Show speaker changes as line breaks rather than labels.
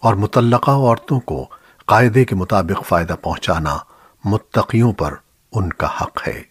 اور متعلقہ عورتوں کو قاعدے کے مطابق فائدہ پہنچانا متقیوں پر ان کا حق ہے۔